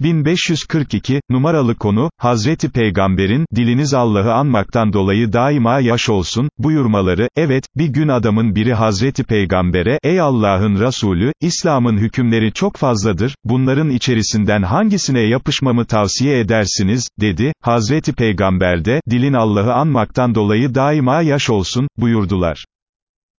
1542, numaralı konu, Hazreti Peygamber'in, diliniz Allah'ı anmaktan dolayı daima yaş olsun, buyurmaları, evet, bir gün adamın biri Hazreti Peygamber'e, ey Allah'ın Resulü, İslam'ın hükümleri çok fazladır, bunların içerisinden hangisine yapışmamı tavsiye edersiniz, dedi, Hazreti Peygamber de, dilin Allah'ı anmaktan dolayı daima yaş olsun, buyurdular.